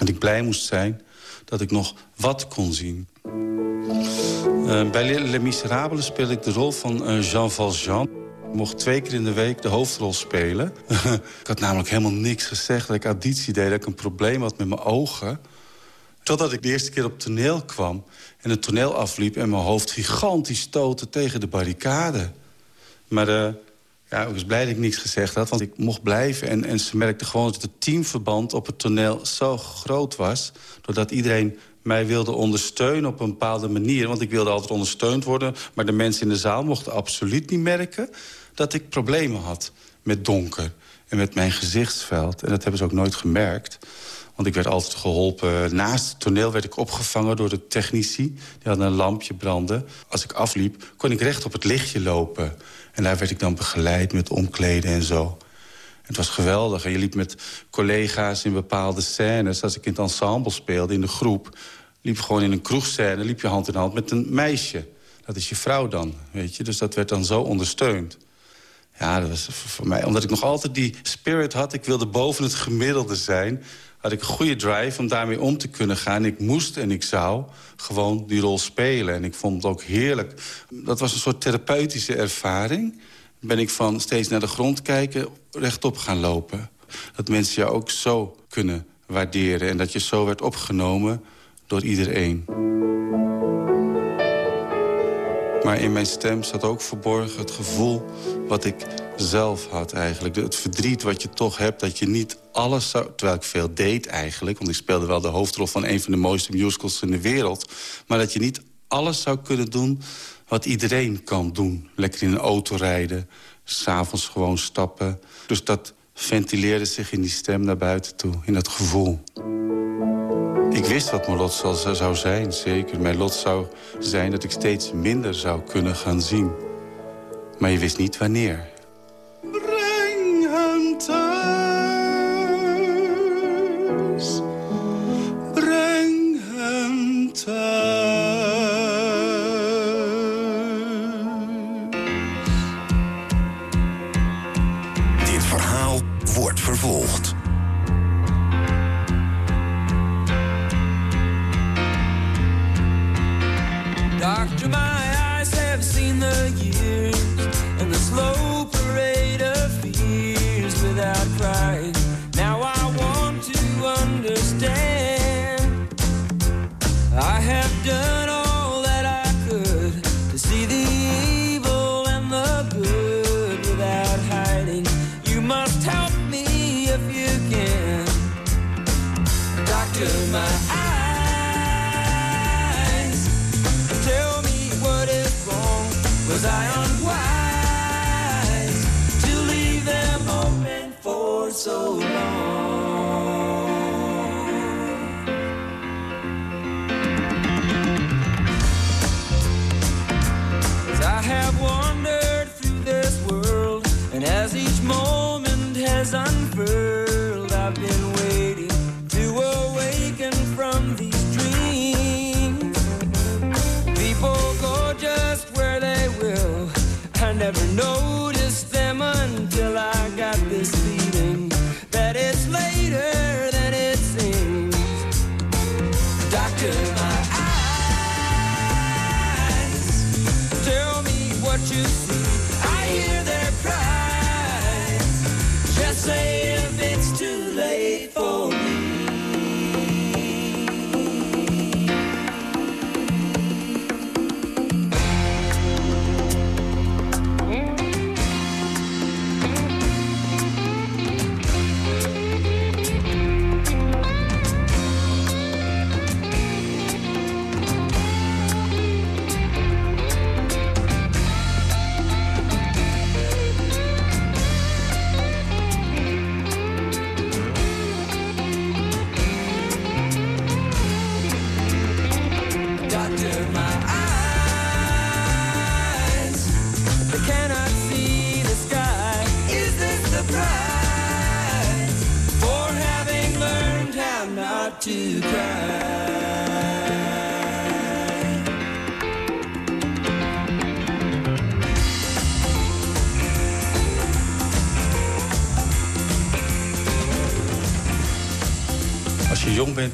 En ik blij moest zijn dat ik nog wat kon zien. Uh, bij Les Miserables speel ik de rol van uh, Jean Valjean. Mocht twee keer in de week de hoofdrol spelen. ik had namelijk helemaal niks gezegd dat ik auditie deed... dat ik een probleem had met mijn ogen. Totdat ik de eerste keer op toneel kwam en het toneel afliep... en mijn hoofd gigantisch stoten tegen de barricade. Maar uh, ja, ik was blij dat ik niks gezegd had, want ik mocht blijven. En, en ze merkte gewoon dat het teamverband op het toneel zo groot was... doordat iedereen mij wilde ondersteunen op een bepaalde manier. Want ik wilde altijd ondersteund worden. Maar de mensen in de zaal mochten absoluut niet merken... dat ik problemen had met donker en met mijn gezichtsveld. En dat hebben ze ook nooit gemerkt. Want ik werd altijd geholpen. Naast het toneel werd ik opgevangen door de technici. Die hadden een lampje branden. Als ik afliep, kon ik recht op het lichtje lopen. En daar werd ik dan begeleid met omkleden en zo. Het was geweldig. En je liep met collega's in bepaalde scènes. Als ik in het ensemble speelde, in de groep... liep gewoon in een kroegscène, liep je hand in hand met een meisje. Dat is je vrouw dan, weet je. Dus dat werd dan zo ondersteund. Ja, dat was voor mij... Omdat ik nog altijd die spirit had, ik wilde boven het gemiddelde zijn... had ik een goede drive om daarmee om te kunnen gaan. Ik moest en ik zou gewoon die rol spelen. En ik vond het ook heerlijk. Dat was een soort therapeutische ervaring ben ik van steeds naar de grond kijken rechtop gaan lopen. Dat mensen jou ook zo kunnen waarderen. En dat je zo werd opgenomen door iedereen. Maar in mijn stem zat ook verborgen het gevoel wat ik zelf had eigenlijk. Het verdriet wat je toch hebt, dat je niet alles zou... Terwijl ik veel deed eigenlijk, want ik speelde wel de hoofdrol... van een van de mooiste musicals in de wereld. Maar dat je niet alles zou kunnen doen wat iedereen kan doen. Lekker in een auto rijden, s'avonds gewoon stappen. Dus dat ventileerde zich in die stem naar buiten toe, in dat gevoel. Ik wist wat mijn lot zou zijn, zeker. Mijn lot zou zijn dat ik steeds minder zou kunnen gaan zien. Maar je wist niet wanneer.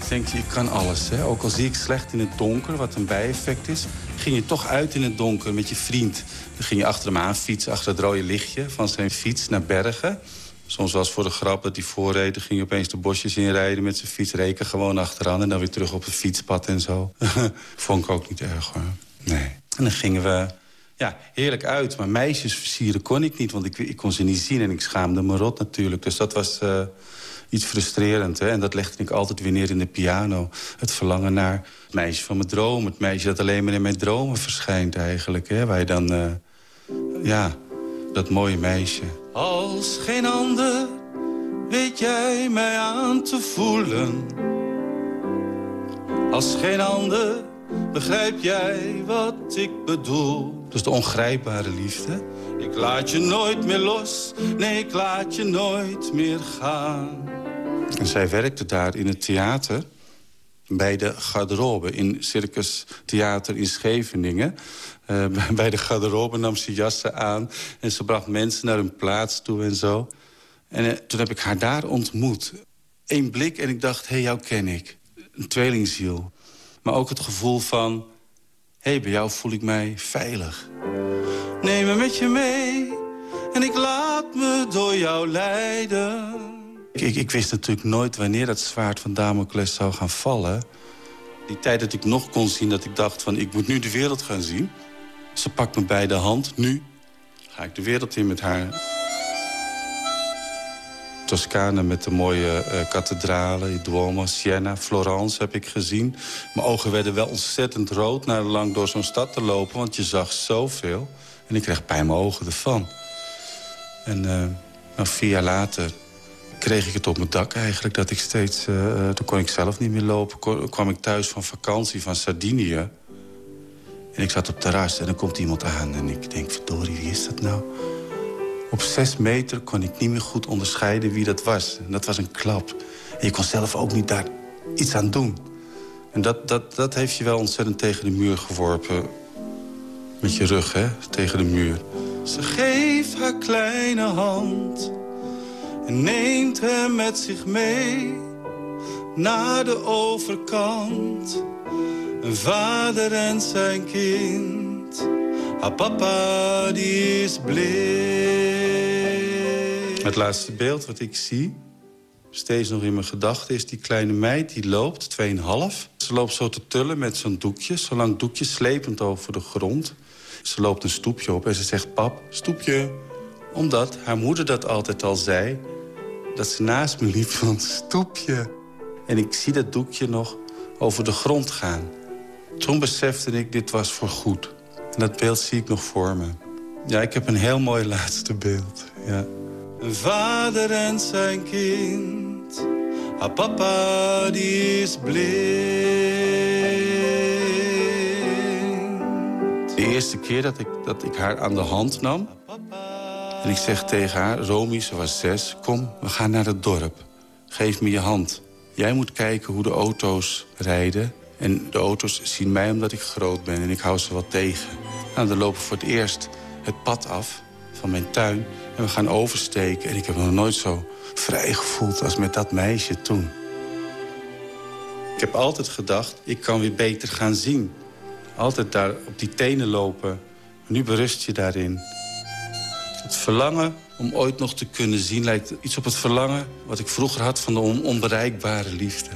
Denk je, ik kan alles. Hè? Ook al zie ik slecht in het donker, wat een bijeffect is... ging je toch uit in het donker met je vriend. Dan ging je achter hem aan fietsen, achter het rode lichtje... van zijn fiets naar Bergen. Soms was voor de grap dat hij voorreed... dan ging je opeens de bosjes inrijden met zijn fiets... reken gewoon achteraan en dan weer terug op het fietspad en zo. Vond ik ook niet erg, hoor. Nee. En dan gingen we ja, heerlijk uit. Maar meisjes versieren kon ik niet, want ik, kon ze niet zien... en ik schaamde me rot natuurlijk. Dus dat was... Uh, iets frustrerend. Hè? En dat legde ik altijd weer neer in de piano. Het verlangen naar het meisje van mijn droom. Het meisje dat alleen maar in mijn dromen verschijnt eigenlijk. Hè? Waar je dan, uh, ja, dat mooie meisje. Als geen ander weet jij mij aan te voelen. Als geen ander begrijp jij wat ik bedoel. Dus de ongrijpbare liefde. Ik laat je nooit meer los, nee, ik laat je nooit meer gaan. En zij werkte daar in het theater bij de garderobe in Circus Theater in Scheveningen. Uh, bij de garderobe nam ze jassen aan en ze bracht mensen naar hun plaats toe en zo. En uh, toen heb ik haar daar ontmoet. Eén blik en ik dacht, hé, hey, jou ken ik. Een tweelingziel. Maar ook het gevoel van, hé, hey, bij jou voel ik mij veilig. Neem me met je mee en ik laat me door jou leiden. Ik, ik, wist natuurlijk nooit wanneer dat zwaard van Damocles zou gaan vallen. Die tijd dat ik nog kon zien dat ik dacht van ik moet nu de wereld gaan zien. Ze pakt me bij de hand, nu ga ik de wereld in met haar. Toscane met de mooie uh, kathedralen, Duomo, Siena, Florence heb ik gezien. Mijn ogen werden wel ontzettend rood na lang door zo'n stad te lopen... want je zag zoveel. En ik kreeg bij mijn ogen ervan. En uh, vier jaar later kreeg ik het op mijn dak eigenlijk. Dat ik steeds, uh, toen kon ik zelf niet meer lopen. Kwam ik thuis van vakantie van Sardinië. En ik zat op terras en dan komt iemand aan. En ik denk, verdorie, wie is dat nou? Op zes meter kon ik niet meer goed onderscheiden wie dat was. En dat was een klap. En je kon zelf ook niet daar iets aan doen. En dat, dat, dat heeft je wel ontzettend tegen de muur geworpen. Met je rug, hè, tegen de muur. Ze geeft haar kleine hand en neemt hem met zich mee naar de overkant. Een vader en zijn kind, haar papa die is blind. Het laatste beeld wat ik zie, steeds nog in mijn gedachten... is die kleine meid die loopt, 2,5. Ze loopt zo te tullen met zo'n doekje, zo'n lang doekje... slepend over de grond. Ze loopt een stoepje op en ze zegt, pap, stoepje. Omdat haar moeder dat altijd al zei dat ze naast me liep van stoepje. En ik zie dat doekje nog over de grond gaan. Toen besefte ik, dit was voor goed. En dat beeld zie ik nog voor me. Ja, ik heb een heel mooi laatste beeld. Ja. Een vader en zijn kind. Haar papa die is blind. De eerste keer dat ik, dat ik haar aan de hand nam... En ik zeg tegen haar, Romy, ze was zes... kom, we gaan naar het dorp. Geef me je hand. Jij moet kijken hoe de auto's rijden. En de auto's zien mij omdat ik groot ben en ik hou ze wat tegen. Nou, dan lopen we voor het eerst het pad af van mijn tuin... en we gaan oversteken. En ik heb me nog nooit zo vrij gevoeld als met dat meisje toen. Ik heb altijd gedacht, ik kan weer beter gaan zien. Altijd daar op die tenen lopen. Nu berust je daarin. Het verlangen om ooit nog te kunnen zien lijkt iets op het verlangen... wat ik vroeger had van de on onbereikbare liefde.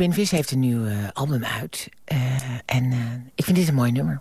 Spinvis heeft een nieuw eh, album uit. Eh, en eh, ik vind dit een mooi nummer.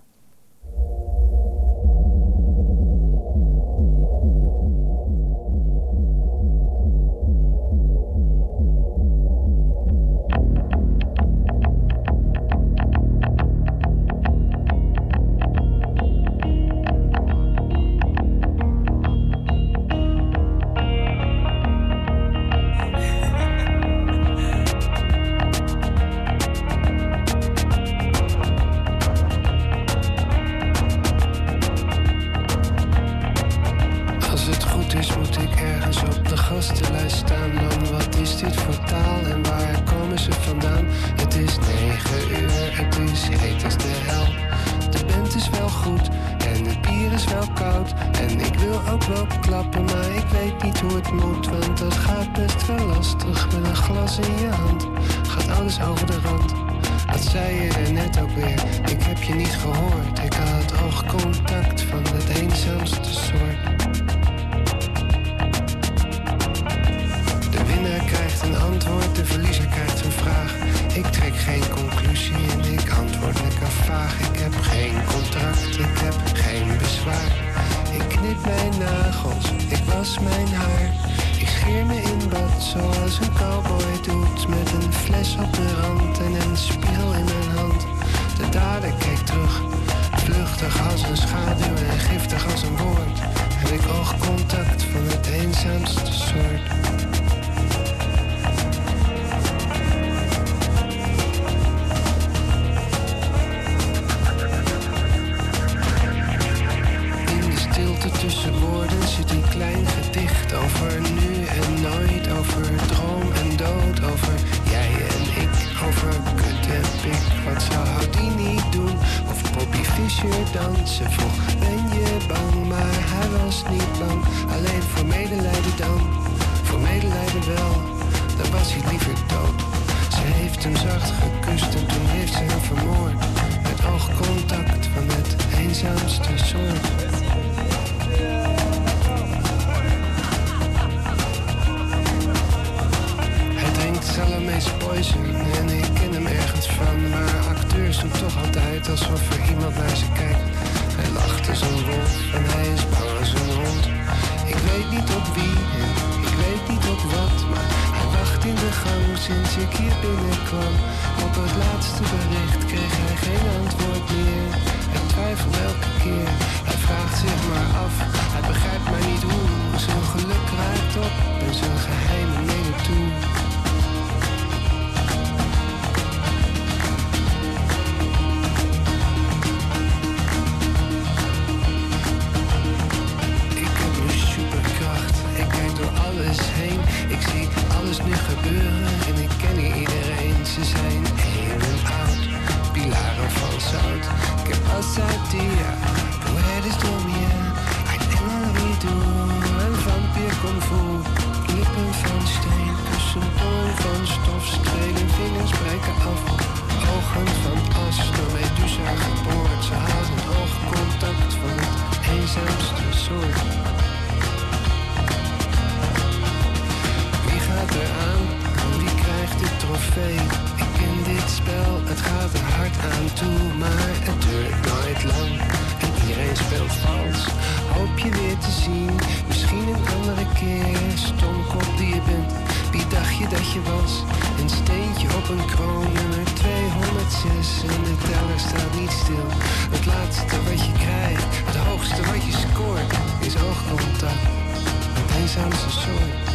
als een schaduw en giftig als een woord. Heb ik oogcontact van het eenzaamste soort. alles nu gebeuren en ik ken niet iedereen. Ze zijn heel oud, pilaren van zout. Que pasa tía, puedes dormir. Ein Engel wie doen een vampier kung fu. Lippen van steen, tussendoor van stof. Strelen vingers breken af, ogen van as. Door Medusa geboord, ze houden oogcontact van het eenzaamste soort. maar het duurt nooit lang. En iedereen speelt vals, hoop je weer te zien. Misschien een andere keer, stomkop die je bent. Wie dacht je dat je was? Een steentje op een kroon, nummer 206. En de teller staat niet stil. Het laatste wat je krijgt, het hoogste wat je scoort, is oogcontact. Een eenzaamste soort.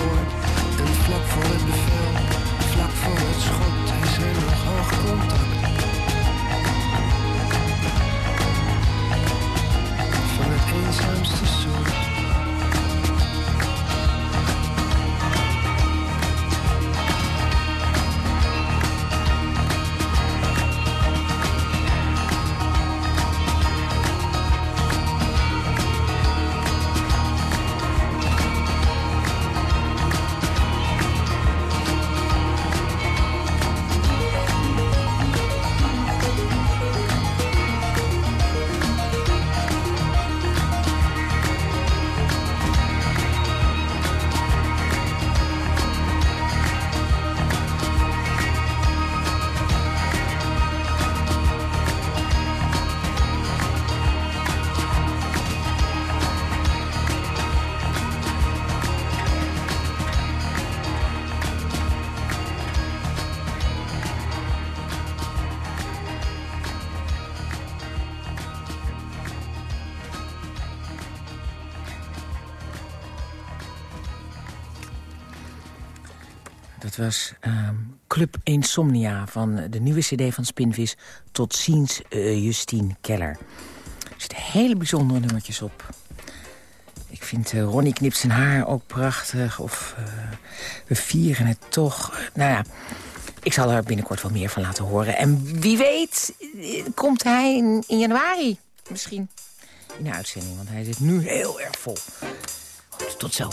Hoort. En vlak voor het bevel, Dat was ehm, Club Insomnia van de nieuwe cd van Spinvis... tot ziens eh, Justine Keller. Er zitten hele bijzondere nummertjes op. Ik vind eh, Ronnie knipt zijn haar ook prachtig. Of eh, we vieren het toch. Nou ja, ik zal er binnenkort wel meer van laten horen. En wie weet komt hij in, januari misschien in de uitzending. Want hij zit nu heel erg vol. Tot zo.